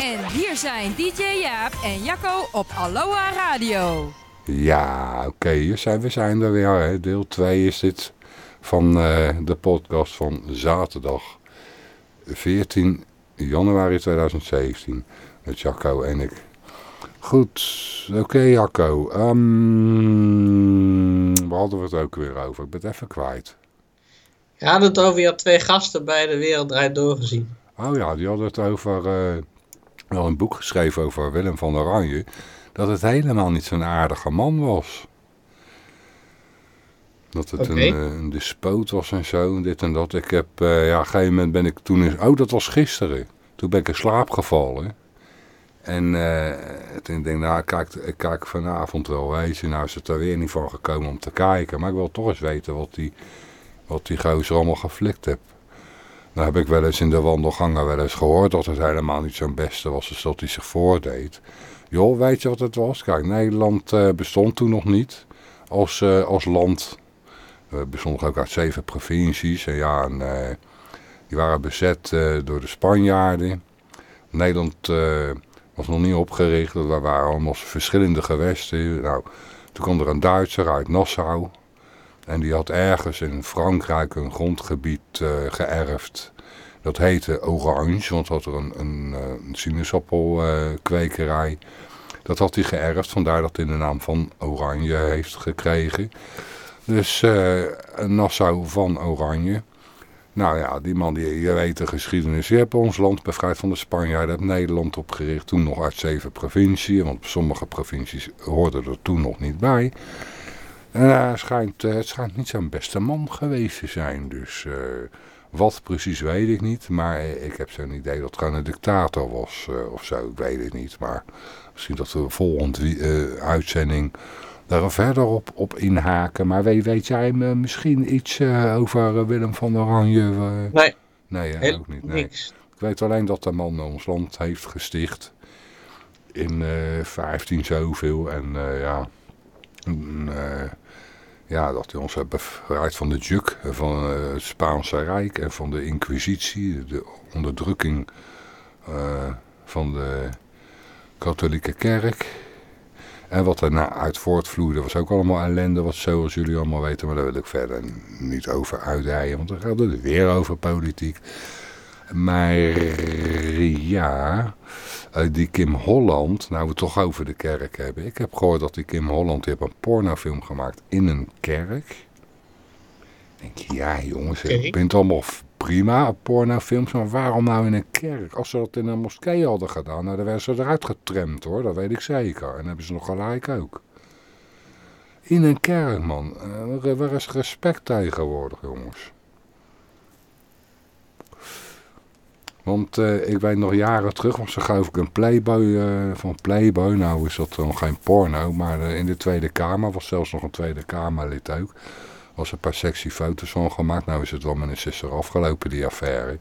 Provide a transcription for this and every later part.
En hier zijn DJ Jaap en Jacco op Aloha Radio. Ja, oké, hier zijn we zijn er weer. Hè. Deel 2 is dit van uh, de podcast van zaterdag 14 januari 2017. Met Jacco en ik. Goed, oké Jacco. Um, waar hadden we het ook weer over? Ik ben het even kwijt. Je had het over, je had twee gasten bij de Wereld Draait Doorgezien. Oh ja, die hadden het over, uh, wel een boek geschreven over Willem van Oranje. Dat het helemaal niet zo'n aardige man was. Dat het een, uh, een despoot was en zo, en dit en dat. Ik heb, uh, ja, op een gegeven moment ben ik toen... In, oh, dat was gisteren. Toen ben ik in slaap gevallen. En uh, toen denk ik, nou, ik kijk, ik kijk vanavond wel, weet je. Nou is het er weer niet van gekomen om te kijken. Maar ik wil toch eens weten wat die, wat die gozer allemaal geflikt heeft. Nou heb ik wel eens in de wandelgangen wel eens gehoord dat het helemaal niet zo'n beste was als dat hij zich voordeed. Joh, weet je wat het was? Kijk, Nederland uh, bestond toen nog niet als, uh, als land. We bestonden ook uit zeven provincies. En ja, en, uh, die waren bezet door de Spanjaarden. Nederland was nog niet opgericht. Dat waren allemaal verschillende gewesten. Nou, toen kwam er een Duitser uit Nassau. En die had ergens in Frankrijk een grondgebied geërfd. Dat heette Orange, want had er een, een, een sinaasappelkwekerij. Dat had hij geërfd, vandaar dat hij de naam van Oranje heeft gekregen. Dus uh, Nassau van Oranje. Nou ja, die man, die, je weet de geschiedenis. Je hebt ons land bevrijd van de Spanjaarden, hebt Nederland opgericht. Toen nog uit zeven provinciën, want sommige provincies hoorden er toen nog niet bij. En uh, schijnt, uh, het schijnt niet zo'n beste man geweest te zijn, dus... Wat precies weet ik niet, maar ik heb zo'n idee dat het gewoon een dictator was uh, of zo, ik weet het niet. Maar misschien dat we de volgende uh, uitzending daar verder op, op inhaken. Maar weet, weet jij me misschien iets over Willem van Oranje? nee, nee hè, ook niet. Nee. Niks. Ik weet alleen dat de man ons land heeft gesticht in 15 zoveel en ja... Ja, dat hij ons heeft bevrijd van de juk, van het Spaanse Rijk en van de inquisitie, de onderdrukking uh, van de katholieke kerk. En wat nou uit voortvloeide was ook allemaal ellende, wat zoals jullie allemaal weten. Maar daar wil ik verder niet over uitdijen, want dan gaat het weer over politiek. Maar ja, die Kim Holland, nou we het toch over de kerk hebben. Ik heb gehoord dat die Kim Holland die heeft een pornofilm gemaakt in een kerk. denk je, ja jongens, okay. ik vind het allemaal prima, pornofilms, maar waarom nou in een kerk? Als ze dat in een moskee hadden gedaan, nou dan werden ze eruit getremd hoor, dat weet ik zeker. En hebben ze nog gelijk ook. In een kerk man, uh, waar is respect tegenwoordig jongens? Want uh, ik weet nog jaren terug, was er geloof ik een Playboy uh, van Playboy. Nou is dat dan geen porno, maar uh, in de Tweede Kamer was zelfs nog een Tweede Kamerlid ook. Was een paar sexy foto's van gemaakt. Nou is het wel met een sisser afgelopen, die affaire.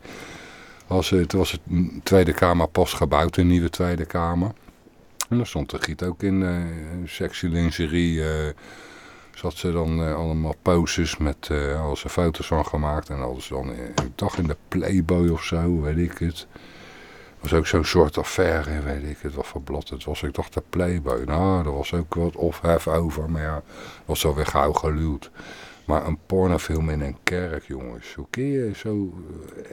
Was, het was het Tweede Kamer pas gebouwd, een nieuwe Tweede Kamer. En daar stond de giet ook in sexy lingerie zat ze dan uh, allemaal poses met uh, foto's van gemaakt. En ze dan, ik in de Playboy of zo, weet ik het. was ook zo'n soort affaire, weet ik het, wat voor blad het was. Ik dacht de Playboy, nou, er was ook wat ophef over, maar ja, was alweer gauw geluwd. Maar een pornofilm in een kerk, jongens, hoe kun je zo,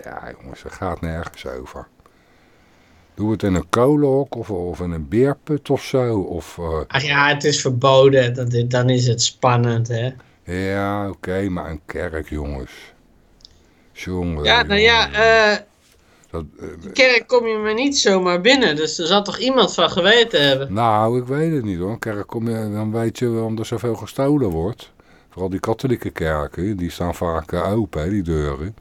ja jongens, dat gaat nergens over. Doe het in een kolenhok of, of in een beerput of zo. Of, uh... Ach ja, het is verboden. Dat, dan is het spannend, hè. Ja, oké, okay, maar een kerk, jongens. Jongen, ja, nou ja, uh, dat, uh, de kerk kom je maar niet zomaar binnen. Dus er zal toch iemand van geweten hebben? Nou, ik weet het niet hoor. Een kerk kom je, dan weet je waarom er zoveel gestolen wordt. Vooral die katholieke kerken, die staan vaak open, hè, die deuren.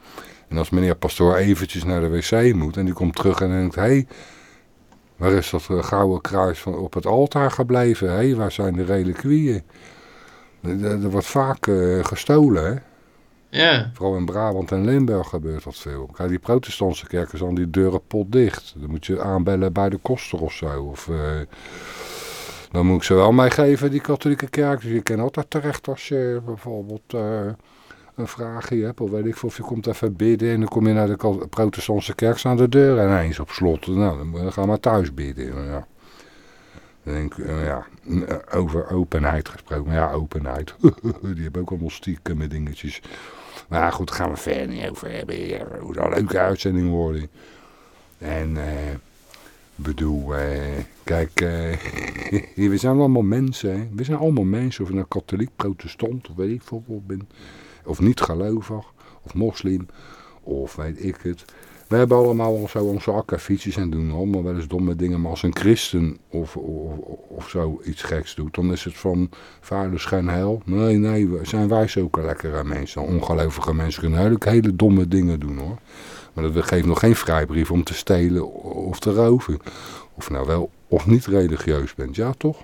En als meneer pastoor eventjes naar de wc moet en die komt terug en denkt... hé, hey, waar is dat gouden kruis van op het altaar gebleven? Hé, waar zijn de reliquieën? Er, er wordt vaak uh, gestolen, hè? Ja. Vooral in Brabant en Limburg gebeurt dat veel. Kijk, die protestantse kerken zijn die deuren potdicht. Dan moet je aanbellen bij de koster of zo. Of, uh, dan moet ik ze wel meegeven, die katholieke kerk. Dus je kan altijd terecht als je bijvoorbeeld... Uh, een vraagje hebt, of weet ik veel, of je komt even bidden en dan kom je naar de protestantse kerk, staan de deuren ineens op slot. Nou, dan gaan we maar thuis bidden. Ja. Dan denk uh, ja, over openheid gesproken. Maar ja, openheid. Die hebben ook allemaal stiekem met dingetjes. Maar goed, daar gaan we verder niet over hebben. Hoe dat een leuke uitzending worden. En, eh... bedoel, eh, kijk, eh, we zijn allemaal mensen. Hè? We zijn allemaal mensen, of je nou katholiek, protestant, of weet ik veel ben. Of niet gelovig, of moslim, of weet ik het. We hebben allemaal al zo onze akkefietsjes en doen allemaal wel eens domme dingen. Maar als een christen of, of, of zo iets geks doet, dan is het van vader schijn heil. Nee, nee, zijn wij zulke lekkere mensen. Ongelovige mensen kunnen hele, hele domme dingen doen hoor. Maar dat geeft nog geen vrijbrief om te stelen of te roven. Of nou wel of niet religieus bent, ja toch?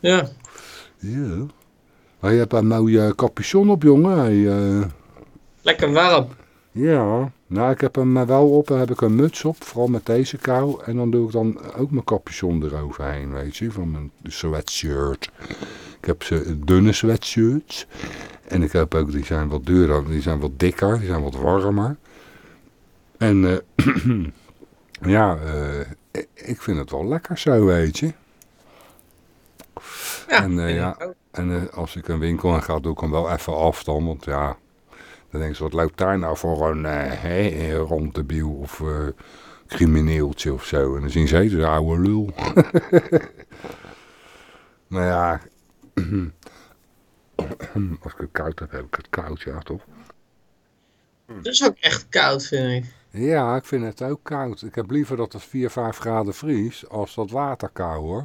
Ja. Ja. Je hebt een mooie capuchon op, jongen. Uh... Lekker warm. Ja, nou ik heb hem wel op en heb ik een muts op, vooral met deze kou. En dan doe ik dan ook mijn capuchon eroverheen, weet je, van mijn sweatshirt. Ik heb ze dunne sweatshirts. En ik heb ook, die zijn wat duurder, die zijn wat dikker, die zijn wat warmer. En uh, ja, uh, ik vind het wel lekker zo, weet je. Ja, en, uh, ja, en als ik een winkel in ga, doe ik hem wel even af dan, want ja... Dan denk ze, wat loopt daar nou voor een uh, ronddebiel of uh, crimineeltje of zo. En dan zien ze, de oude lul. nou ja, als ik het koud heb, heb ik het koud, ja toch? Het is ook echt koud, vind ik. Ja, ik vind het ook koud. Ik heb liever dat het 4, 5 graden vries als dat waterkou hoor.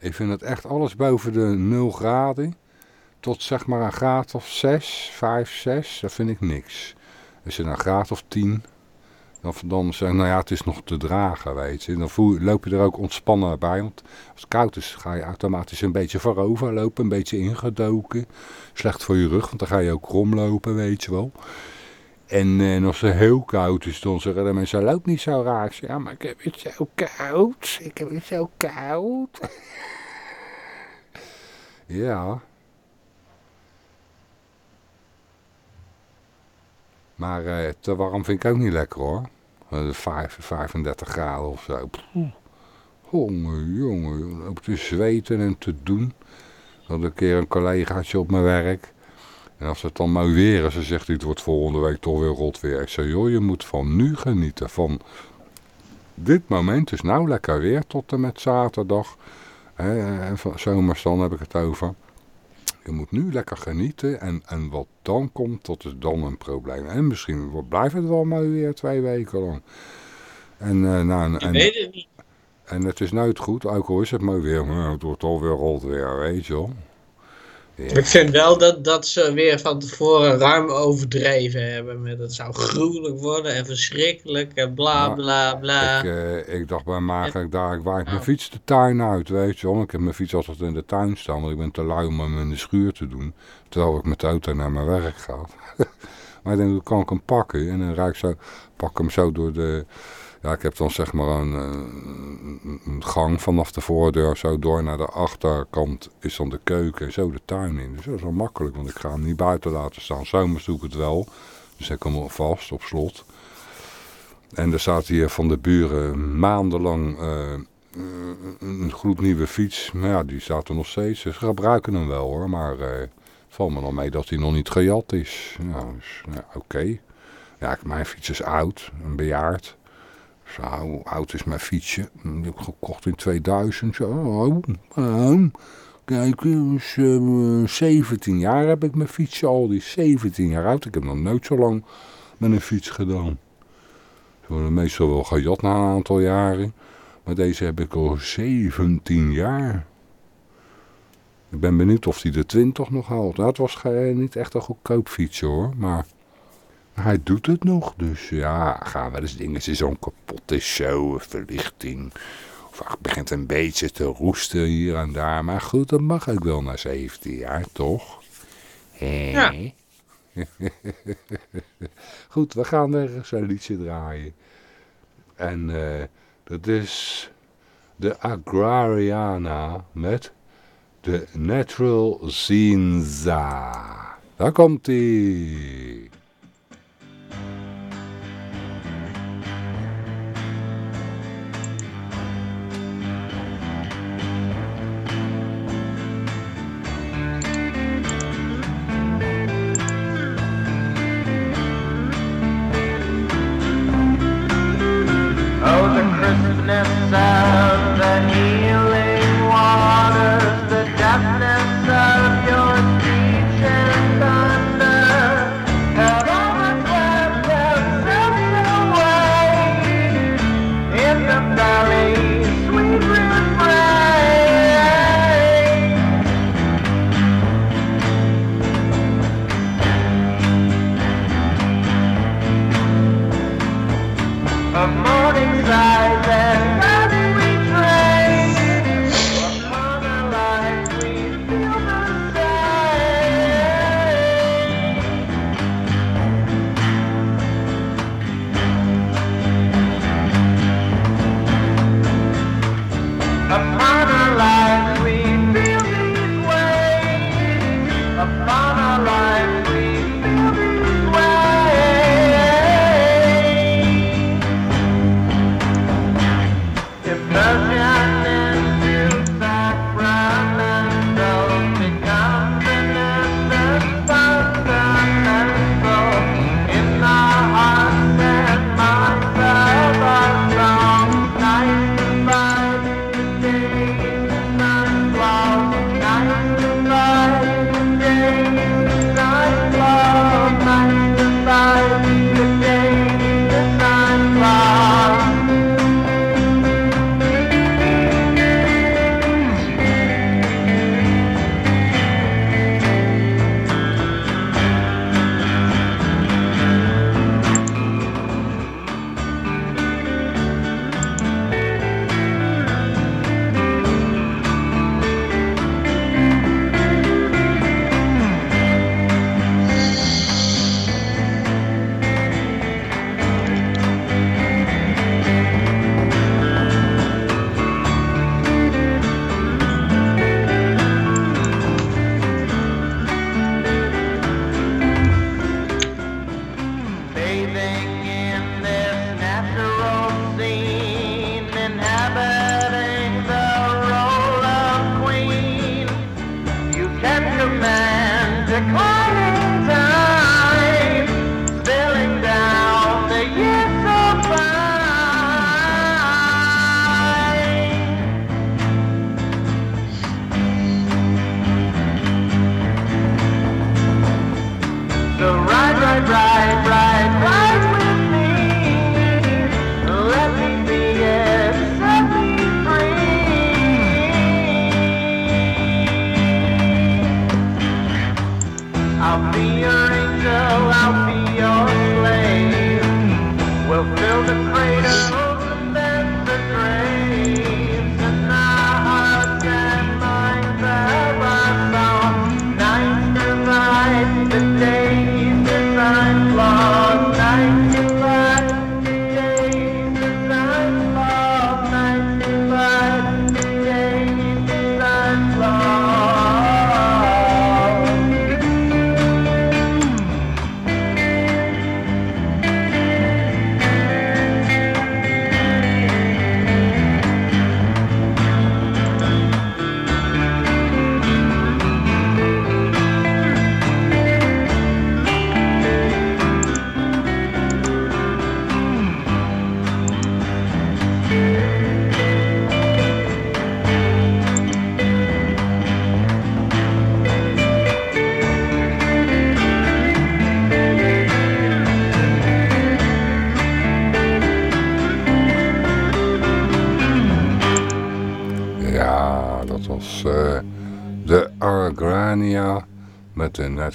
Ik vind het echt alles boven de 0 graden tot zeg maar een graad of 6, 5, 6, dat vind ik niks. Als je een graad of 10, dan, dan zeg nou ja, het is nog te dragen, weet je. Dan loop je er ook ontspannen bij, want als het koud is, ga je automatisch een beetje voorover lopen, een beetje ingedoken. Slecht voor je rug, want dan ga je ook kromlopen, weet je wel. En, en als het heel koud is, dan zeggen de mensen, loop niet zo raar. ja, maar ik heb het zo koud. Ik heb het zo koud. ja, Maar uh, te warm vind ik ook niet lekker hoor. 5, 35 graden of zo. Jongen, jongen, ook te zweten en te doen. Dat een keer een collegaatje op mijn werk. En als het dan mooi weer is, dan zegt hij het wordt volgende week toch weer rot weer. Ik zeg, joh, je moet van nu genieten. Van dit moment is nou lekker weer tot en met zaterdag. En van zomers dan heb ik het over. Je moet nu lekker genieten en, en wat dan komt, dat is dan een probleem. En misschien blijft het wel maar weer twee weken lang. En, uh, nou, en, weet het niet. En het is nooit goed, ook al is het mooi weer, maar het wordt alweer rot weer, weet je wel. Ik vind wel dat, dat ze weer van tevoren ruim overdreven hebben. Met het zou gruwelijk worden en verschrikkelijk en bla bla bla. Ik, uh, ik dacht bij mij, ik daar, ik waai mijn fiets de tuin uit, weet je wel. Ik heb mijn fiets altijd in de tuin staan, want ik ben te lui om hem in de schuur te doen. Terwijl ik met de auto naar mijn werk ga. maar ik denk, dan kan ik hem pakken en dan rijd ik zo, pak hem zo door de ja, ik heb dan zeg maar een, een, gang vanaf de voordeur zo door naar de achterkant is dan de keuken en zo de tuin in. Dus dat is wel makkelijk, want ik ga hem niet buiten laten staan. Zomers doe ik het wel, dus ik kom hem vast op slot. En er staat hier van de buren maandenlang uh, een gloednieuwe fiets. Maar ja, die staat er nog steeds. Ze gebruiken hem wel hoor, maar uh, het valt me nog mee dat hij nog niet gejat is. Dus, ja oké. Mijn fiets is oud, een bejaard. Zo, oud is mijn fietsje? Die heb ik gekocht in 2000. Zo, oh, oh. Kijk, dus, uh, 17 jaar heb ik mijn fietsje al. Die is 17 jaar oud. Ik heb nog nooit zo lang met een fiets gedaan. Ze meestal wel gejat na een aantal jaren. Maar deze heb ik al 17 jaar. Ik ben benieuwd of hij de 20 nog haalt. Nou, het was niet echt een goedkoop fietsje hoor. Maar hij doet het nog, dus ja, gaan we eens dingen. Zo'n kapotte show verlichting. Of ach, begint een beetje te roesten hier en daar. Maar goed, dat mag ook wel na 17 jaar, toch? Hey. Goed, we gaan er zo'n liedje draaien. En eh, dat is de Agrariana met de Natural Zinza. Daar komt-ie. right there.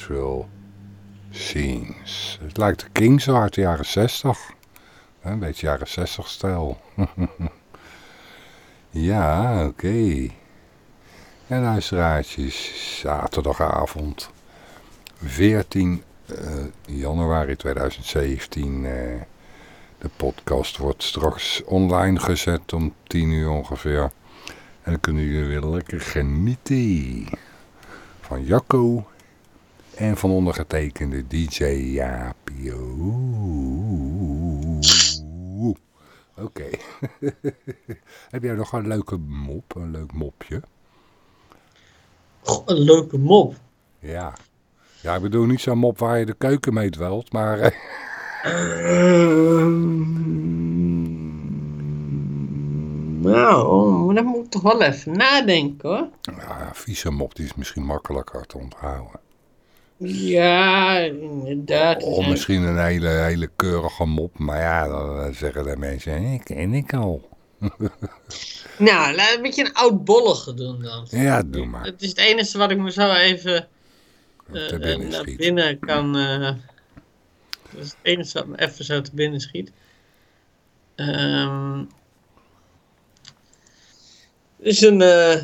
Nashville Scenes. Het lijkt de Kings uit de jaren 60. Een beetje jaren 60 stijl. ja, oké. En uiteraard is zaterdagavond 14 eh, januari 2017. Eh, de podcast wordt straks online gezet om 10 uur ongeveer. En dan kunnen jullie weer lekker genieten van Jacco en van ondergetekende DJ Jaapio. Oké. Heb jij nog een leuke mop, een leuk mopje? Goh, een leuke mop. Ja. Ja, ik bedoel niet zo'n mop waar je de keuken mee dwelt, maar... eh, Ehm, nou, daar moet ik toch wel even nadenken hoor. Ja, vieze mop, die is misschien makkelijker te onthouden. Ja, inderdaad. er Of zijn- misschien een hele, hele keurige mop, maar ja, dan eh, zeggen de mensen, ik ken ik al. Nou, laat een beetje een oudbollige doen dan. Ja, doe maar. Het is het enige wat ik me zo even Te eh, binnen naar schiet. binnen kan. eh, dat is het enige wat me even zo te binnen schiet. Er is een, een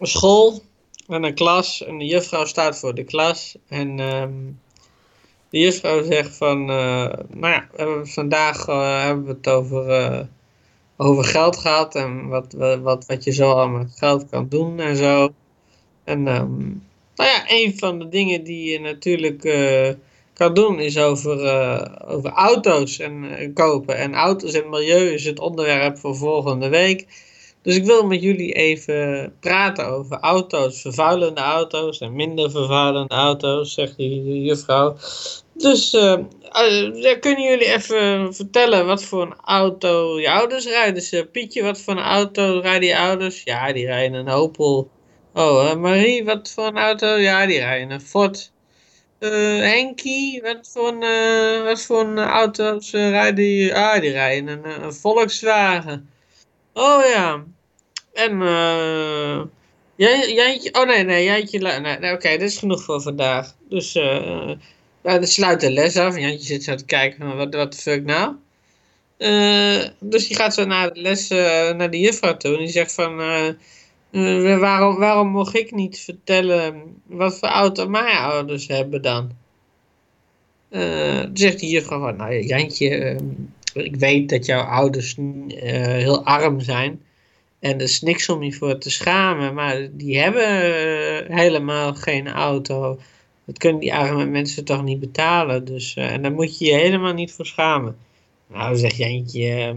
school en een klas en de juffrouw staat voor de klas en ehm, de juffrouw zegt van, eh, nou ja, hebben vandaag eh, hebben we het over, eh, over geld gehad en wat, wat, wat je zo al met geld kan doen en zo. En ehm, nou ja, een van de dingen die je natuurlijk kan doen is over, over auto's en kopen. En auto's en milieu is het onderwerp voor volgende week. Dus ik wil met jullie even praten over auto's, vervuilende auto's en minder vervuilende auto's, zegt die, juffrouw. Dus eh, eh, kunnen jullie even vertellen wat voor een auto je ouders rijden? Dus eh, Pietje, wat voor een auto rijden je ouders? Ja, die rijden een Opel. Oh, Marie, wat voor een auto? Ja, die rijden een Ford. Henkie, wat voor een, wat voor een auto's rijden die? Ah, die rijden een Volkswagen. Oh ja. En eh jij, Jantje, oh nee, nee, Jantje, nee, nee, oké, dit is genoeg voor vandaag. Dus eh nou, dan sluit de les af. Jantje zit zo te kijken wat, wat de fuck nou? Eh, dus die gaat zo naar de les, naar de juffrouw toe en die zegt van... waarom, waarom mocht ik niet vertellen wat voor auto mijn ouders hebben dan? Eh, zegt die juffrouw van, nou Jantje, ik weet dat jouw ouders heel arm zijn. En er is niks om je voor te schamen, maar die hebben eh, helemaal geen auto. Dat kunnen die arme mensen toch niet betalen. Dus, eh, en daar moet je je helemaal niet voor schamen. Nou, zegt Jantje, eh,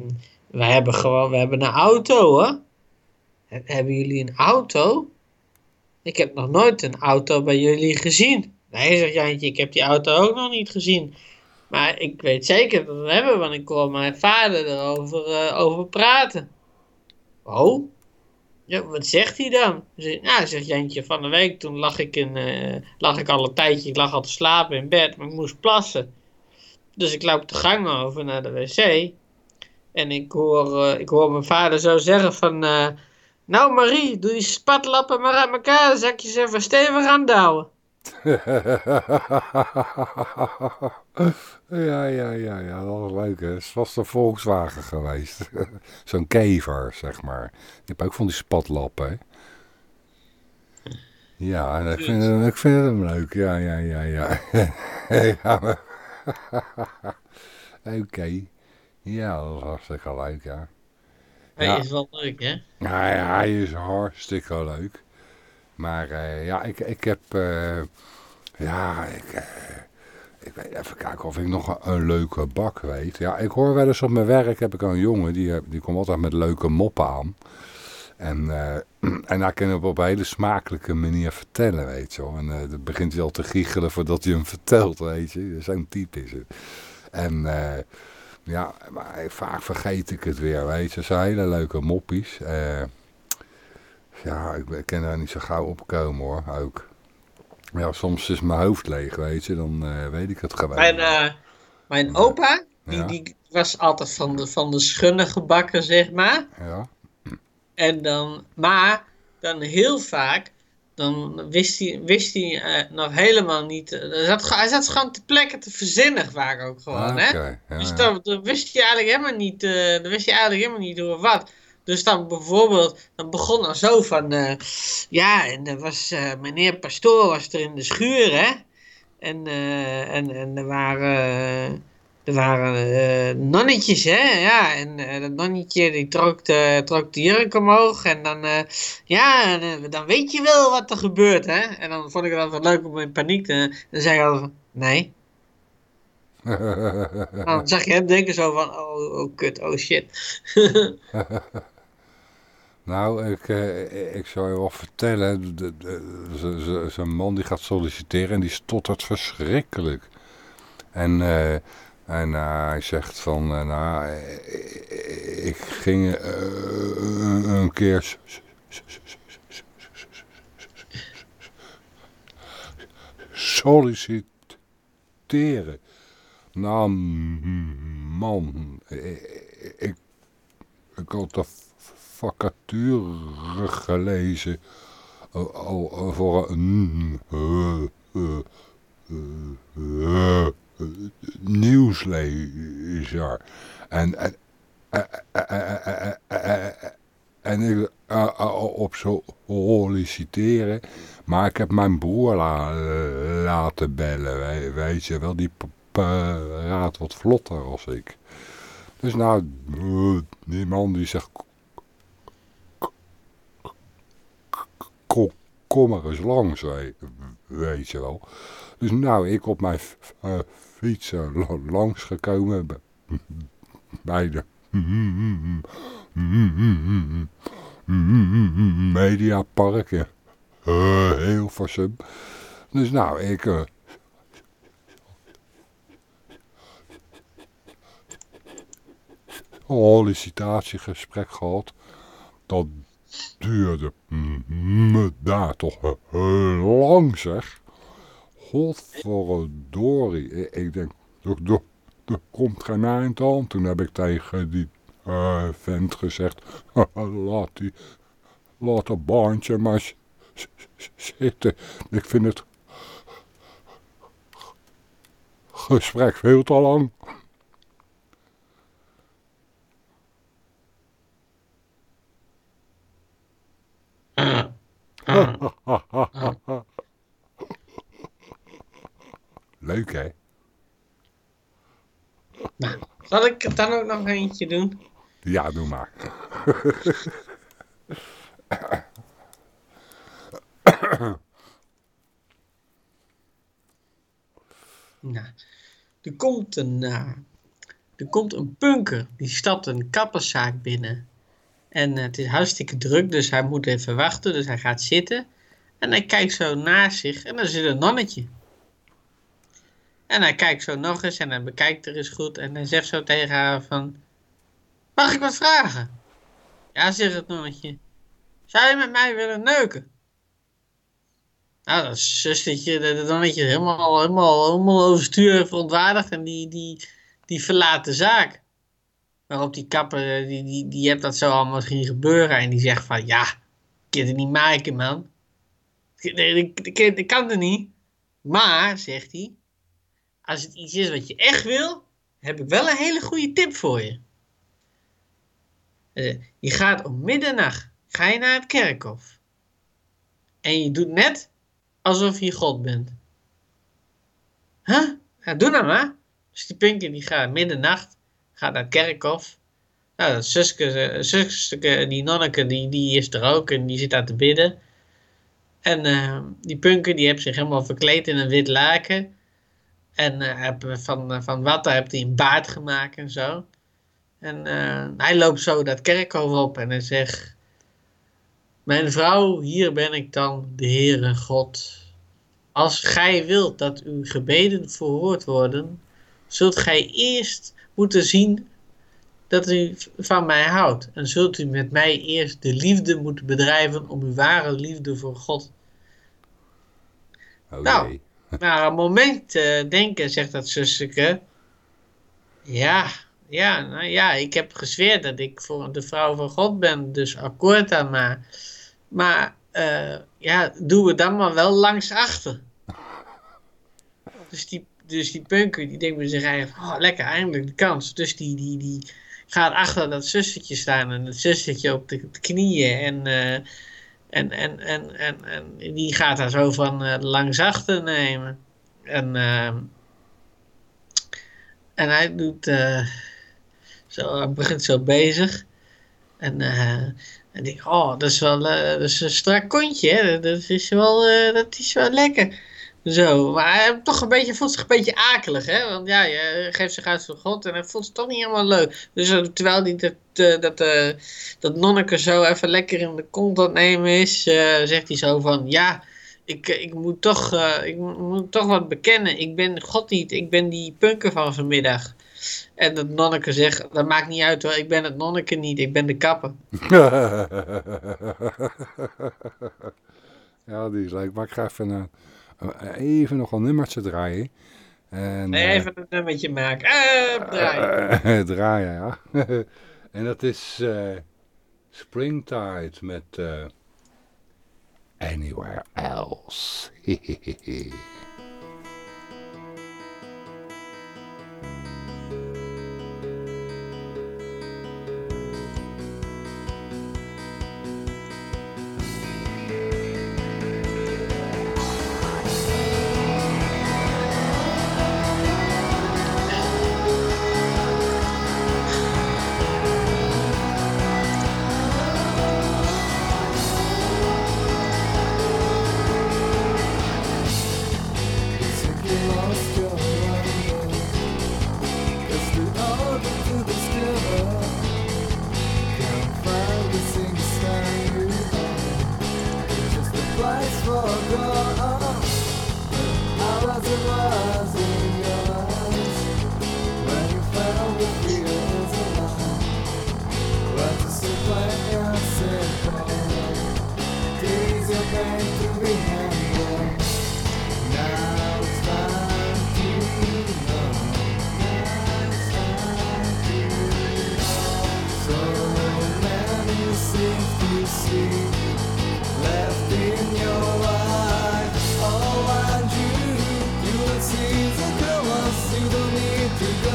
wij hebben gewoon, we hebben een auto hoor. He- Hebben jullie een auto? Ik heb nog nooit een auto bij jullie gezien. Nee, zegt Jantje, ik heb die auto ook nog niet gezien. Maar ik weet zeker dat we hebben, want ik hoor mijn vader erover eh, over praten. Oh? Ja, wat zegt hij dan? Nou, zegt Jantje, van de week toen lag ik, in, eh, lag ik al een tijdje, ik lag al te slapen in bed, maar ik moest plassen. Dus ik loop de gang over naar de wc. En ik hoor, eh, ik hoor mijn vader zo zeggen van... eh, nou Marie, doe die spatlappen maar uit elkaar, ze even stevig aandouwen. ja, ja, ja, ja, dat was leuk hè. Het was de Volkswagen geweest. Zo'n kever, zeg maar. Je hebt ook van die spatlappen, hè. Ja, en ik vind, hem, ik vind hem leuk. Ja, ja, ja, ja. ja maar- Oké. Ja, dat was hartstikke leuk, ja. Hij Ja. is wel leuk, hè? Nou ja, hij is hartstikke leuk. Maar eh, ja, ik, ik heb... eh, ja, ik, eh, ik weet even kijken of ik nog een, leuke bak weet. Ja, ik hoor wel eens op mijn werk, heb ik een jongen, die, die komt altijd met leuke moppen aan. En, en hij kan hem op een hele smakelijke manier vertellen, weet je wel. En dan begint hij al te giechelen voordat hij hem vertelt, weet je. Zo'n type is het. En... ja, maar vaak vergeet ik het weer, weet je. Dat zijn hele leuke moppies. Ja, ik, kan daar niet zo gauw opkomen hoor, ook. Ja, soms is mijn hoofd leeg, weet je. Dan eh, weet ik het gewoon. Mijn, eh, mijn opa, die, Ja. die was altijd van de, van de schunnige bakken, zeg maar. Ja, En dan, maar dan heel vaak, dan wist hij, wist hij eh, nog helemaal niet. hij, zat, hij zat gewoon te plekken te verzinnen vaak ook gewoon, Ah, hè? ja, dus dan, dan wist hij eigenlijk helemaal niet, eh, dan wist hij eigenlijk helemaal niet of wat. Dus dan bijvoorbeeld, dan begon er zo van, eh, ja, en er was, eh, meneer Pastoor was er in de schuur, hè? En, eh, en, en er waren, er waren nonnetjes, hè, ja, en dat nonnetje die trok de, trok de jurk omhoog en dan, ja, en, dan weet je wel wat er gebeurt, hè. En dan vond ik het altijd leuk om in paniek te, dan zei ik altijd van, nee. Dan zag je hem denken zo van, oh, oh kut, oh shit. Nou, ik, eh, ik zou je wel vertellen, zo'n man die gaat solliciteren en die stottert verschrikkelijk. En, eh, en eh, hij zegt van, eh, nou, eh, ik ging eh, een keer solliciteren. Nou, man, ik, ik, ik had de vacature gelezen voor een eh, eh, eh, eh, nieuwslezer. En, en, en, ik eh, eh, op solliciteren. Maar ik heb mijn broer la- laten bellen. we- Weet je wel, die praat wat vlotter als ik. Dus nou, eh, die man die zegt, kom, maar eens langs, weet, je wel. Dus nou, ik op mijn eh, fiets eh, la- langsgekomen b- bij de Mediapark in uh, Hilversum. Dus nou, ik... eh, sollicitatiegesprek gehad. Dat duurde me daar toch heel lang zeg. Godverdorie. Ik, denk, er, er, komt geen eind aan. Toen heb ik tegen die eh, vent gezegd, laat, die, laat dat baantje maar zitten. Ik vind het gesprek veel te lang. Leuk hè? Nou, zal ik er dan ook nog eentje doen? Ja, doe maar. Nou, er komt een, eh, er komt een punker, die stapt een kapperszaak binnen. En het is hartstikke druk, dus hij moet even wachten, dus hij gaat zitten. En hij kijkt zo naast zich en dan zit een nonnetje. En hij kijkt zo nog eens en hij bekijkt er eens goed en hij zegt zo tegen haar van... Mag ik wat vragen? Ja, zegt het nonnetje. Zou je met mij willen neuken? Nou, dat zustertje, dat nonnetje is helemaal, helemaal, helemaal overstuur verontwaardigd en die, die, die verlaat de zaak. Waarop die kapper, die, die, die hebt dat zo allemaal zien gebeuren en die zegt van, ja, ik kan het niet maken, man. Ik, kan het niet. Maar, zegt hij, als het iets is wat je echt wil, heb ik wel een hele goede tip voor je. Eh, je gaat om middernacht, ga je naar het kerkhof. En je doet net alsof je God bent. Huh? Doe nou maar. Dus die pinker die gaat middernacht, gaat naar het kerkhof. Nou, dat zuske, die nonneke, die, die is er ook en die zit daar te bidden. En eh, die punker die heeft zich helemaal verkleed in een wit laken. En heb, van, van watten heeft hij een baard gemaakt en zo. En hij loopt zo dat kerkhof op en hij zegt... Mijn vrouw, hier ben ik dan, de Heere God. Als gij wilt dat uw gebeden verhoord worden, zult gij eerst moeten zien dat u van mij houdt. En zult u met mij eerst de liefde moeten bedrijven om uw ware liefde voor God. Oh Nou. Nou, een moment eh, denken, zegt dat zusje. Ja, ja, nou ja, ik heb gezweerd dat ik voor de vrouw van God ben, dus akkoord dan maar. Maar eh, ja, doen we dan maar wel langs achter. Dus die, dus die punker die denkt bij zich eigen, oh lekker, eindelijk de kans. Dus die, die, die gaat achter dat zustertje staan en het zustertje op de, knieën en, eh, en, en, en, en, en die gaat daar zo van eh, langs nemen. En, ehm, En hij doet eh, zo, hij begint zo bezig. En eh en ik, oh, dat is wel eh, dat is een strak kontje, hè? Dat is wel, eh, dat is wel lekker. Zo, maar hij toch een beetje, voelt zich een beetje akelig, hè? Want ja, je geeft zich uit voor God en hij voelt zich toch niet helemaal leuk. Dus eh, terwijl hij dat, eh, dat, eh, dat nonneke zo even lekker in de kont aan nemen is, zegt hij zo van, ja, ik, ik, moet toch, ik mo- moet toch wat bekennen. Ik ben God niet, ik ben die punker van vanmiddag. En dat nonneke zegt, dat maakt niet uit hoor, ik ben het nonneke niet, ik ben de kapper. ja, die is leuk. Maar ik even, eh, even nog een nummertje draaien. En, eh, even een nummertje maken. Eh, draaien. eh, draaien, ja. en dat is eh, Springtide met eh, Anywhere Else.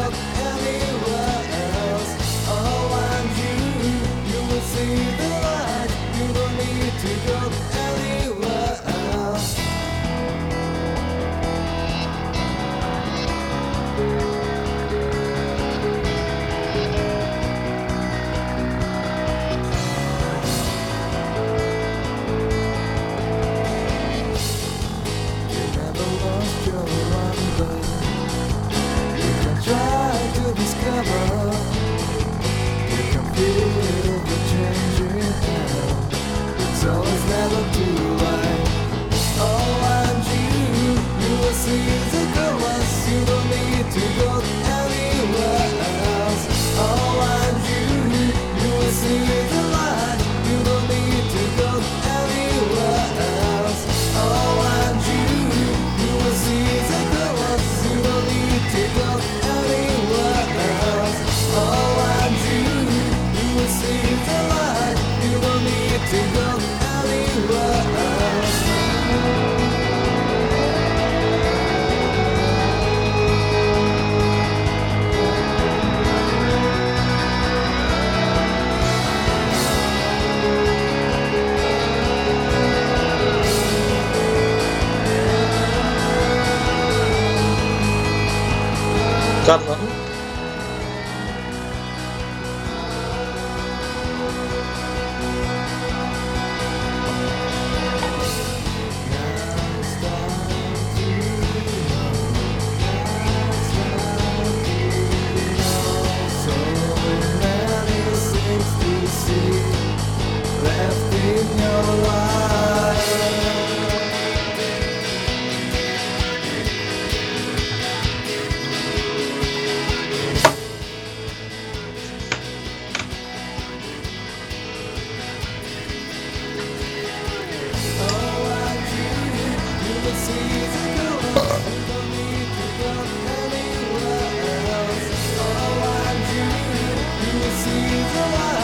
Up. the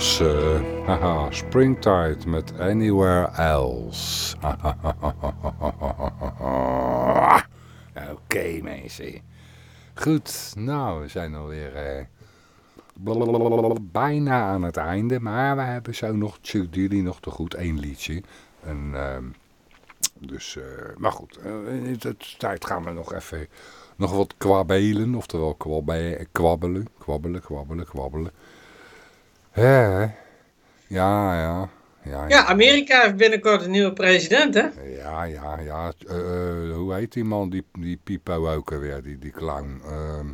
Dat was eh, haha, Springtide met Anywhere Else. Oké mensen. Goed, nou we zijn alweer eh, bijna aan het einde. Maar we hebben zo nog Dilly nog te goed één liedje. En, ehm, dus, eh, maar goed, in de tijd gaan we nog even nog wat kwabbelen. Oftewel kwabbe- kwabbelen, kwabbelen, kwabbelen, kwabbelen. Hè? Ja, ja. Ja, Ja, Amerika heeft binnenkort een nieuwe president, hè? ja, ja, ja. Eh, hoe heet die man, die, die Pipo ook alweer, die, die clown? Ehm,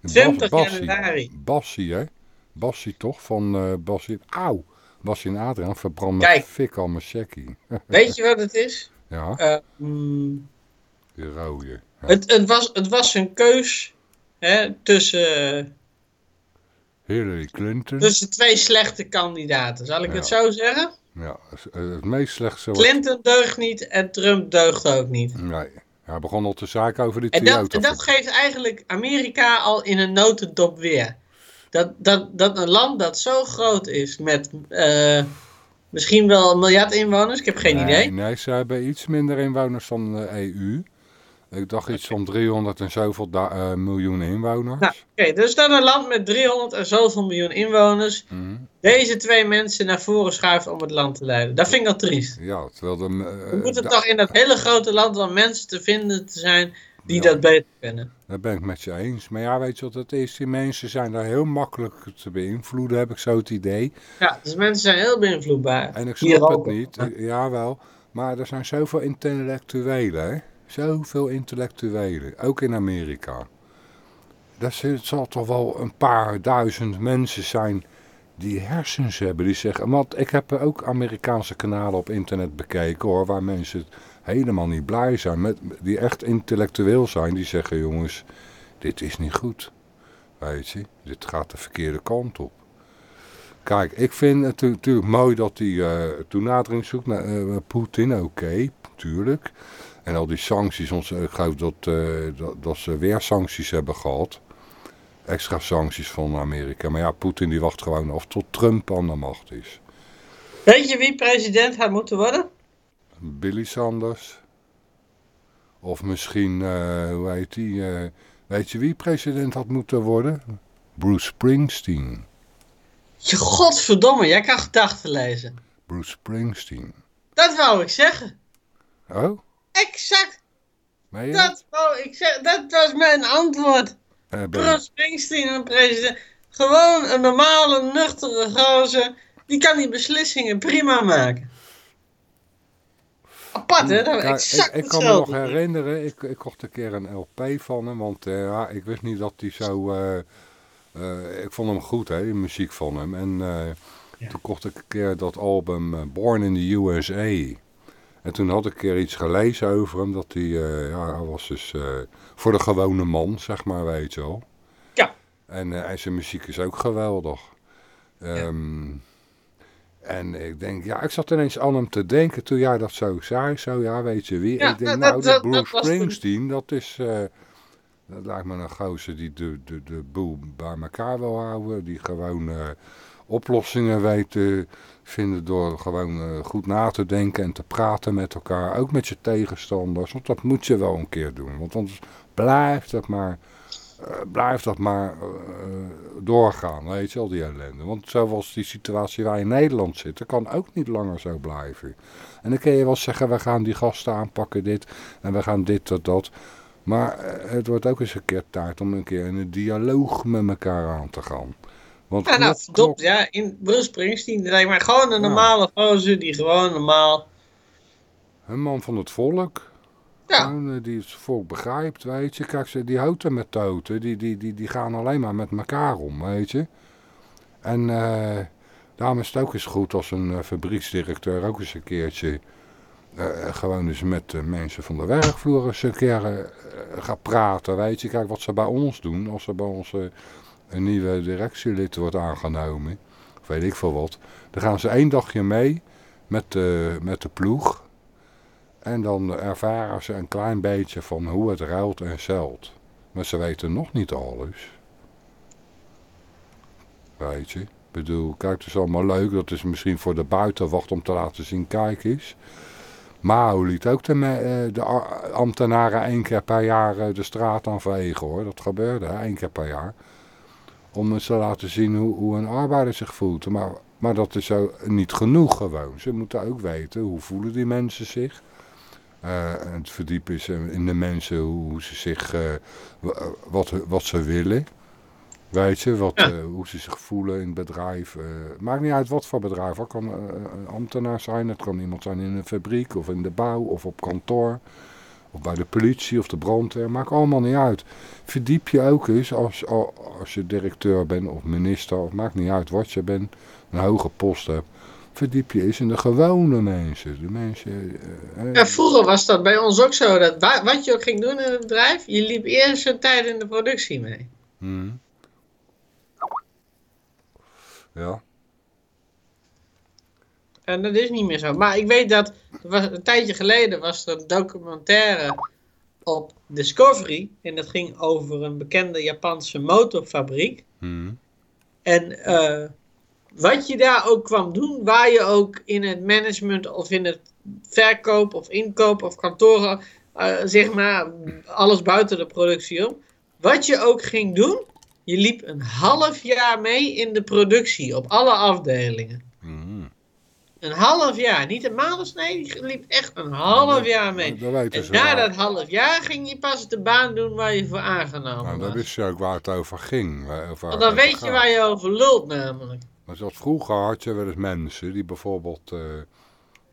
Bas- 20 Bassie. januari. Bassie, hè? Bassie toch? Van eh Bassie. Auw! Bassie en Adriaan verbrand met Kijk. fik al mijn checkie. Weet je wat het is? ja, mm, die rode. Ja. het, het, was, het was een keus hè, tussen, Hillary Clinton. tussen twee slechte kandidaten. Zal ik Ja. het zo zeggen? Ja, het- meest slechtste was... Clinton deugt niet en Trump deugt ook niet. Nee, hij begon al te zaken over die En dat, en dat geeft eigenlijk Amerika al in een notendop weer. Dat, dat, dat een land dat zo groot is met eh, misschien wel een miljard inwoners, ik heb geen nee, idee. Nee, ze hebben iets minder inwoners dan de EU. Ik dacht iets van 300 en zoveel eh, miljoen inwoners. Nou, oké, dus dan een land met 300 en zoveel miljoen inwoners. Mhm. Deze twee mensen naar voren schuift om het land te leiden. Dat vind ik al triest. Ja, terwijl de... eh, We moeten toch in dat hele grote land wel mensen te vinden te zijn die Ja. dat beter kunnen. Dat ben ik met je eens. Maar ja, weet je wat het is? Die mensen zijn daar heel makkelijk te beïnvloeden, heb ik zo het idee. Ja, dus mensen zijn heel beïnvloedbaar. En ik snap het niet. Ja, wel. Maar er zijn zoveel intellectuelen, hè? Zoveel intellectuelen. Ook in Amerika. Dat zal toch wel een paar duizend mensen zijn die hersens hebben. Die zeggen, want ik heb ook Amerikaanse kanalen op internet bekeken hoor. Waar mensen helemaal niet blij zijn. Met, die echt intellectueel zijn. Die zeggen, jongens, dit is niet goed. Weet je, dit gaat de verkeerde kant op. Kijk, ik vind het natuurlijk mooi dat hij eh toenadering zoekt naar eh, Poetin, oké, tuurlijk. En al die sancties, ons, ik geloof dat, eh, dat, dat ze weer sancties hebben gehad. Extra sancties van Amerika. Maar ja, Poetin die wacht gewoon af tot Trump aan de macht is. Weet je wie president had moeten worden? Billy Sanders. Of misschien, eh, hoe heet die, eh, weet je wie president had moeten worden? Bruce Springsteen. Je godverdomme, jij kan gedachten lezen. Bruce Springsteen. Dat wou ik zeggen. Oh, Exact, meen je dat wou ik zeggen. Dat was mijn antwoord. Eh, Bruce Springsteen, een president. Gewoon een normale, nuchtere gozer. Die kan die beslissingen prima maken. Apart, hè? Dat exact ik, ik kan me nog herinneren, ik, ik kocht een keer een LP van hem, want eh, ja, ik wist niet dat hij zo... eh, eh, ik vond hem goed, hè, de muziek van hem. En eh, toen kocht ik een keer dat album Born in the USA. En toen had ik keer iets gelezen over hem, dat hij, eh, ja, hij was dus eh, voor de gewone man, zeg maar, weet je wel. Ja. En, eh, en zijn muziek is ook geweldig. Ehm, En ik denk, ja, ik zat ineens aan hem te denken toen jij dat zo zei. Zo, ja, weet je wie? Ja, ik denk, dat- nou, dat- dat- Bruce dat Springsteen, dat is... dat lijkt me een gozer die de, de, de boel bij elkaar wil houden. Die gewoon oplossingen weet vinden door gewoon eh, goed na te denken en te praten met elkaar. Ook met je tegenstanders. Want dat moet je wel een keer doen. Want anders blijft dat maar, eh, blijft dat maar eh, doorgaan. Weet je al die ellende. Want zoals die situatie waar in Nederland zit, dat kan ook niet langer zo blijven. En dan kun je wel zeggen, we gaan die gasten aanpakken dit. En we gaan dit tot dat. Maar het wordt ook eens een keer tijd om een keer in een dialoog met elkaar aan te gaan. Want Ja, nou, knop, ja. In Bruce Springsteen, lijkt mij gewoon een Ja. normale gozer die gewoon normaal... een man van het volk. Ja. Gewoon, eh, die het volk begrijpt, weet je. Kijk, ze- die houten met toten, die, die, die, die gaan alleen maar met elkaar om, weet je. En eh daarom is het ook eens goed als een eh, fabrieksdirecteur ook eens een keertje... gewoon eens met de mensen van de werkvloer eens een keer gaat praten, weet je. Kijk wat ze bij ons doen, als er bij ons een nieuwe directielid wordt aangenomen, weet ik veel wat. Dan gaan ze één dagje mee met de, met de ploeg. En dan ervaren ze een klein beetje van hoe het ruilt en zeilt. Maar ze weten nog niet alles. Weet je. Ik bedoel, kijk, het is allemaal leuk. Dat is misschien voor de buitenwacht om te laten zien, kijk eens. Mao liet ook de, eh, de ambtenaren één keer per jaar eh, de straat aan vegen hoor. Dat gebeurde, hè, één keer per jaar. Om eens te laten zien hoe, hoe een arbeider zich voelt. Maar, maar dat is zo niet genoeg gewoon. Ze moeten ook weten, hoe voelen die mensen zich. En het verdiepen is in de mensen hoe, hoe ze zich, eh, wa- wat, wat ze willen. Weet je, wat, Ja. eh, hoe ze zich voelen in het bedrijf. maakt niet uit wat voor bedrijf. Het kan een ambtenaar zijn, het kan iemand zijn in een fabriek of in de bouw of op kantoor. Of bij de politie of de brandweer. Maakt allemaal niet uit. Verdiep je ook eens als, als je directeur bent of minister. Of maakt niet uit wat je bent. Een hoge post hebt. Verdiep je eens in de gewone mensen. De mensen... eh, Ja, vroeger was dat bij ons ook zo. Dat wa- wat je ook ging doen in het bedrijf, je liep eerst een tijd in de productie mee. Mhm. Ja. En dat is niet meer zo. Maar ik weet dat, was, een tijdje geleden was er een documentaire op Discovery. En dat ging over een bekende Japanse motorfabriek. Mhm. En eh, wat je daar ook kwam doen, waar je ook in het management of in het verkoop of inkoop of kantoren, eh, zeg maar, alles buiten de productie om. Wat je ook ging doen, je liep een half jaar mee in de productie op alle afdelingen. Een half jaar, niet een maand, nee, je liep echt een half jaar mee. En na dat half jaar ging je pas de baan doen waar je voor aangenomen Nou, dan was. wist je ook waar het over ging. waar- of waar Want dan weet je waar je over lult namelijk. Maar zoals vroeger had je wel eens mensen die bijvoorbeeld... eh,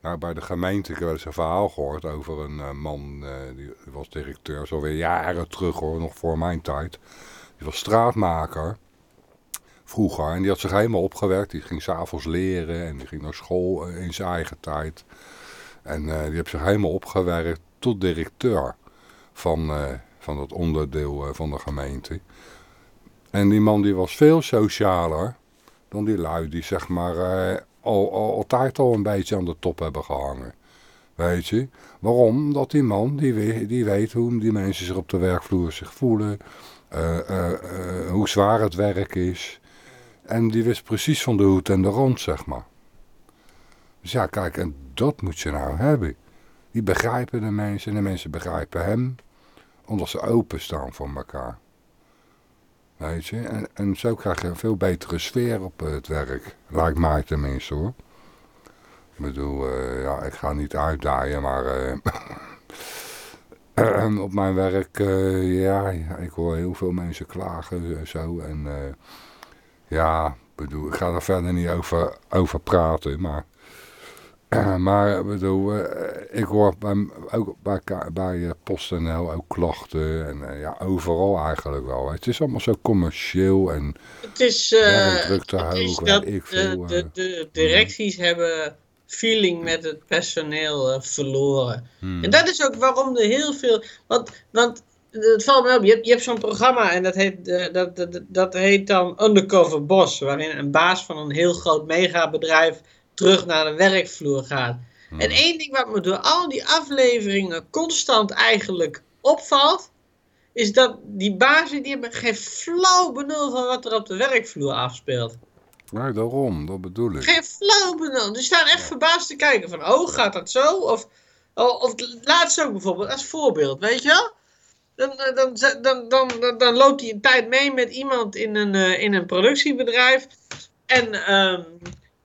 nou, bij de gemeente, ik heb wel eens een verhaal gehoord over een eh, man, eh, die was directeur, zo weer jaren terug hoor, nog voor mijn tijd. Die was straatmaker, vroeger, en die had zich helemaal opgewerkt. Die ging s'avonds leren en die ging naar school in zijn eigen tijd. En eh, die heeft zich helemaal opgewerkt tot directeur van, eh, van dat onderdeel eh, van de gemeente. En die man die was veel socialer dan die lui die zeg maar al, al, altijd al een beetje aan de top hebben gehangen. Weet je? Waarom? Omdat die man die, die weet hoe die mensen zich op de werkvloer zich voelen. hoe zwaar het werk is. En die wist precies van de hoed en de rand, zeg maar. Dus ja, kijk, en dat moet je nou hebben. Die begrijpen de mensen en de mensen begrijpen hem. Omdat ze openstaan voor elkaar. Weet je, en, en zo krijg je een veel betere sfeer op het werk. Lijkt mij tenminste hoor. Ik bedoel, eh, ja, ik ga niet uitdaaien, maar eh, op mijn werk, eh, ja, ik hoor heel veel mensen klagen en zo. En ja, ik bedoel, ik ga er verder niet over, over praten, maar... maar ik bedoel, eh, ik hoor bij, ook bij, bij eh, PostNL ook klachten en eh, ja, overal eigenlijk wel. Het is allemaal zo commercieel en Het is, eh, Werkdruk te het is dat ik de, veel, de, de directies hebben feeling met het personeel verloren. hmm, En dat is ook waarom er heel veel. Want, want het valt me op, je hebt, je hebt zo'n programma en dat heet, eh, dat, dat, dat heet dan Undercover Boss, waarin een baas van een heel groot megabedrijf terug naar de werkvloer gaat. hmm. En één ding wat me door al die afleveringen constant eigenlijk opvalt, is dat die bazen die hebben geen flauw benul van wat er op de werkvloer afspeelt. Nee, daarom, dat bedoel ik. Geen flauw benul. Die staan echt verbaasd te kijken van, oh, gaat dat zo? Of, of, of laatst ook bijvoorbeeld, als voorbeeld, weet je wel? Dan, eh, dan, dan, dan, dan, dan loopt hij een tijd mee met iemand in een, eh, in een productiebedrijf. En, ehm,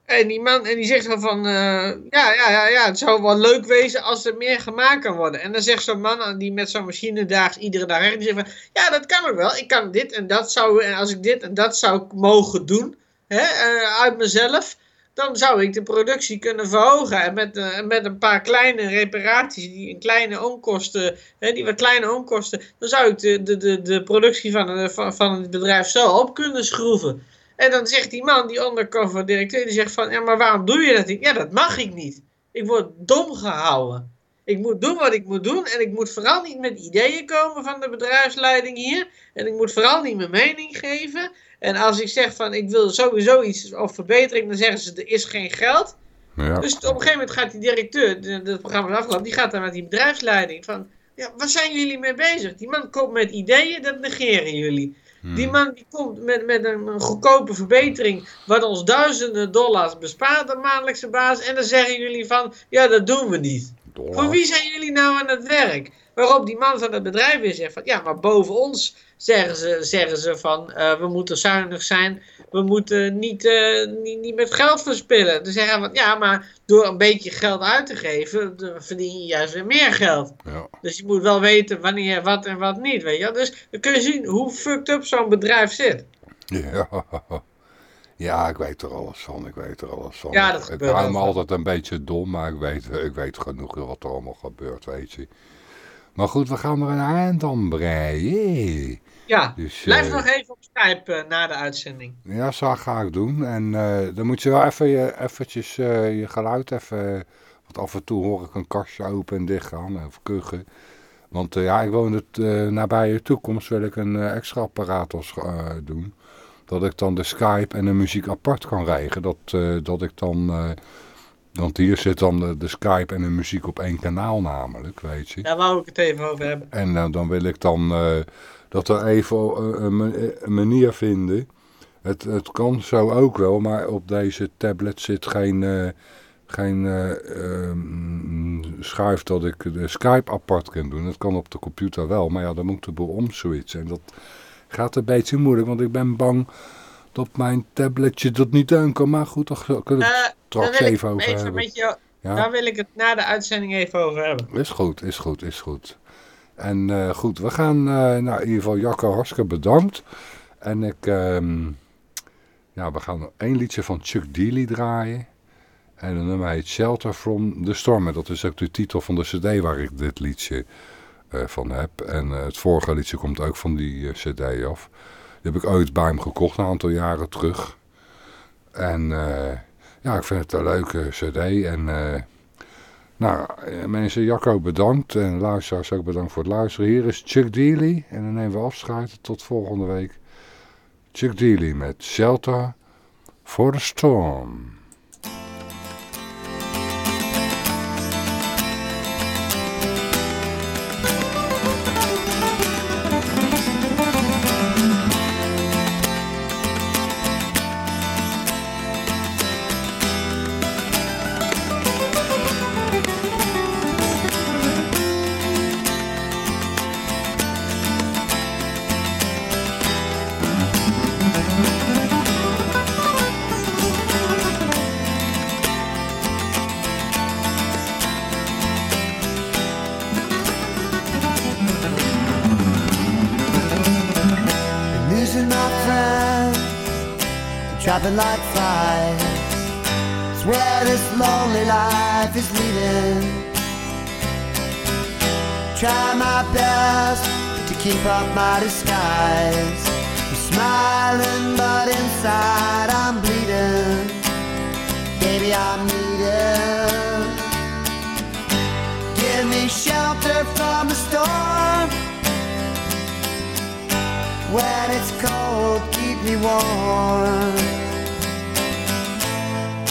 en die man en die zegt zo van, eh, ja, ja, ja, ja, het zou wel leuk wezen als er meer gemaakt kan worden. En dan zegt zo'n man aan die met zo'n machine daags iedere dag recht, die zegt van, ja, dat kan ook wel. Ik kan dit en dat zou, en als ik dit en dat zou mogen doen, hè, eh, uit mezelf, dan zou ik de productie kunnen verhogen. En met, eh, met een paar kleine reparaties, die een kleine onkosten, hè, die wat kleine onkosten, dan zou ik de, de, de, de productie van, een- van, van het bedrijf zo op kunnen schroeven. En dan zegt die man, die undercover directeur, die zegt van, ja, maar waarom doe je dat niet? Ja, dat mag ik niet. Ik word dom gehouden. Ik moet doen wat ik moet doen en ik moet vooral niet met ideeën komen van de bedrijfsleiding hier. En ik moet vooral niet mijn mening geven. En als ik zeg van ik wil sowieso iets of verbetering, dan zeggen ze er is geen geld. Ja. Dus op een gegeven moment gaat die directeur, het programma is afgelopen, die gaat dan met die bedrijfsleiding van, ja, waar zijn jullie mee bezig? Die man komt met ideeën, dat negeren jullie. Die man die komt met, met een, goedkope verbetering, wat ons duizenden dollars bespaart, de maandelijkse baas. En dan zeggen jullie van, ja, dat doen we niet. Dollar. Voor wie zijn jullie nou aan het werk? Waarop die man van het bedrijf weer zegt van, ja, maar boven ons zeggen ze, zeggen ze van, eh, we moeten zuinig zijn, we moeten niet, eh, niet, niet met geld verspillen. Dan zeggen van, ja, maar door een beetje geld uit te geven, dan verdien je juist weer meer geld. Ja. Dus je moet wel weten wanneer wat en wat niet, weet je. Dus dan kun je zien hoe fucked up zo'n bedrijf zit. Ja. ja, ik weet er alles van. Ik weet er alles van. Ja, dat ik hou me altijd een beetje dom, maar ik weet, ik weet genoeg wat er allemaal gebeurt, weet je. Maar goed, we gaan er een eind aan breien. Ja, Dus, blijf eh, nog even op Skype eh, na de uitzending. Ja, zo ga ik doen. En eh, dan moet je wel even je, eventjes je geluid even... Want af en toe hoor ik een kastje open en dicht gaan, of kuchen. Want ja, ik wil in de nabije toekomst wil ik een extra apparaat als, doen. Dat ik dan de Skype en de muziek apart kan regelen. Dat, dat ik dan... want hier zit dan de, de Skype en de muziek op één kanaal namelijk, weet je. Daar wou ik het even over hebben. En eh, dan wil ik dan eh, dat er even eh, een, ma- een manier vinden. Het, het kan zo ook wel, maar op deze tablet zit geen, geen eh, ehm, schuif dat ik de Skype apart kan doen. Dat kan op de computer wel, maar ja, dan moet ik de boel omswitchen. En dat gaat een beetje moeilijk, want ik ben bang dat mijn tabletje dat niet aan kan. Maar goed, daar kunnen we het Eh, daar straks even over even hebben. met jou, Ja. Daar wil ik het na de uitzending even over hebben. Is goed, is goed, is goed. En eh, goed, we gaan, eh, nou in ieder geval Jacco hartstikke bedankt. En ik, ehm, ja, we gaan één liedje van Chuck Dealey draaien. En de nummer heet Shelter from the Storm. En dat is ook de titel van de cd waar ik dit liedje van heb. En het vorige liedje komt ook van die cd af. Heb ik ooit bij hem gekocht, een aantal jaren terug. En eh, ja, ik vind het een leuke cd. En eh, nou, eh, mensen, Jacco bedankt. En luisteraars ook bedankt voor het luisteren. Hier is Chuck Dealey. En dan nemen we afscheid. Tot volgende week. Chuck Dealey met Shelter for the Storm. Keep up my disguise. I'm smiling, but inside I'm bleeding. Baby, I'm needing. Give me shelter from the storm. When it's cold, keep me warm.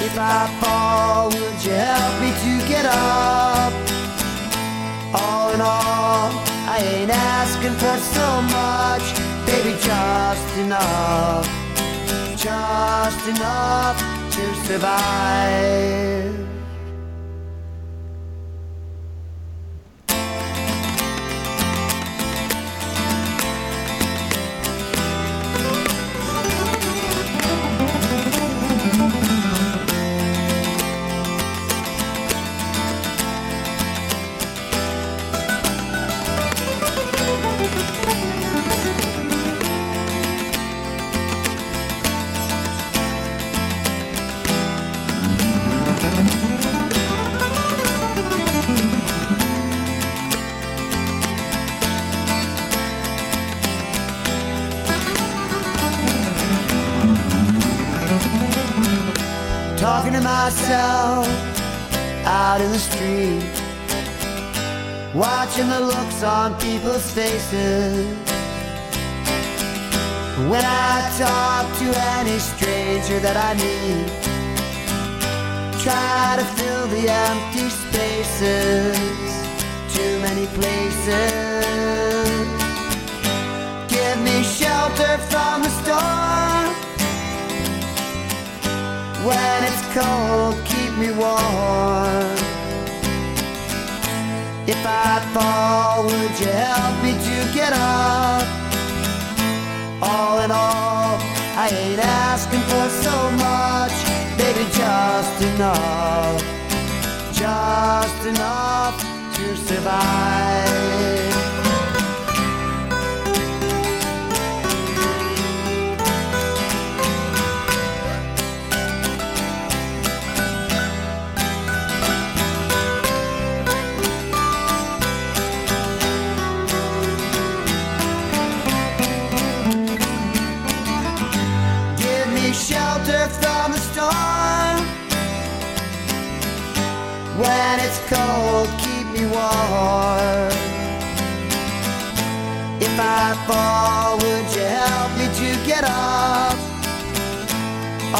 If I fall, would you help me to get up? All in all, I ain't asking for so much, baby, just enough. Just enough to survive. On people's faces. When I talk to any stranger that I meet, try to fill the empty spaces, too many places. Give me shelter from the storm. When it's cold, keep me warm. I fall, would you help me to get up? All in all, I ain't asking for so much, baby, just enough, just enough to survive. Cold, keep me warm. If I fall, would you help me to get up?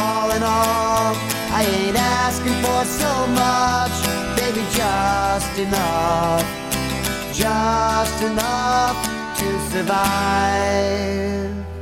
All in all, I ain't asking for so much, baby, just enough, just enough to survive.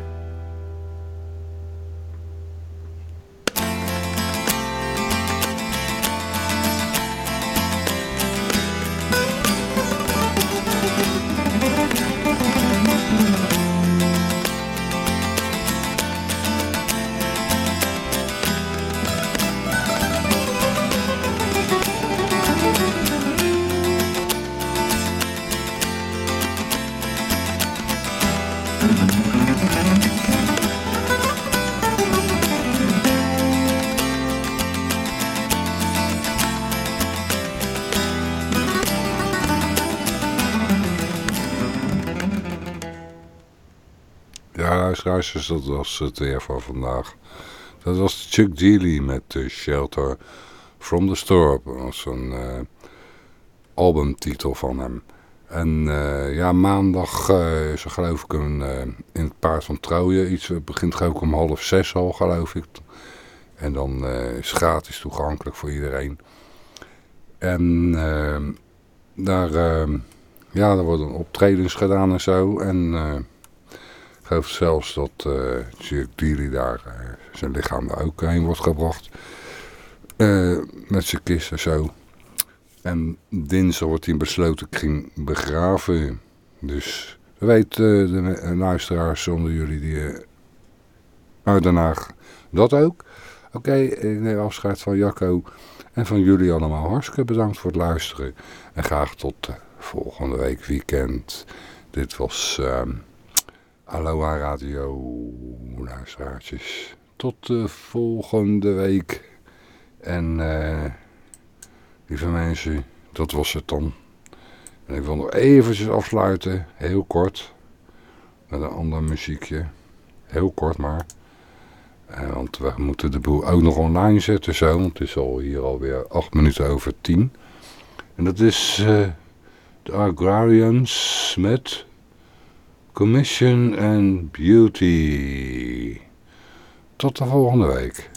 Dus dat was het weer voor vandaag. Dat was Chuck Dealey met The Shelter from the Storm. Dat was een eh, albumtitel van hem. En eh, ja, maandag eh, is er geloof ik een, eh, in het Paard van Troje iets. Het begint ook om half zes al, geloof ik. En dan eh, is het gratis toegankelijk voor iedereen. En eh, daar, eh, ja, er worden optredens gedaan en zo. En... ik geloof zelfs dat eh Chuck Dealey daar eh, zijn lichaam er ook heen wordt gebracht. Eh, met zijn kist en zo. En dinsdag wordt hij besloten kring begraven. Dus we weten de luisteraars onder jullie die uit Den Haag dat ook. Oké, ik neem afscheid van Jacco en van jullie allemaal. Hartstikke bedankt voor het luisteren. En graag tot volgende week weekend. Dit was... ehm, Aloha Radio, luisteraartjes. Tot de volgende week. En eh, lieve mensen, dat was het dan. En ik wil nog eventjes afsluiten, heel kort, met een ander muziekje. Heel kort maar. Eh, want we moeten de boel ook nog online zetten zo, want het is al hier alweer acht minuten over tien. En dat is eh de Agrarians met Commission and Beauty. Tot de volgende week.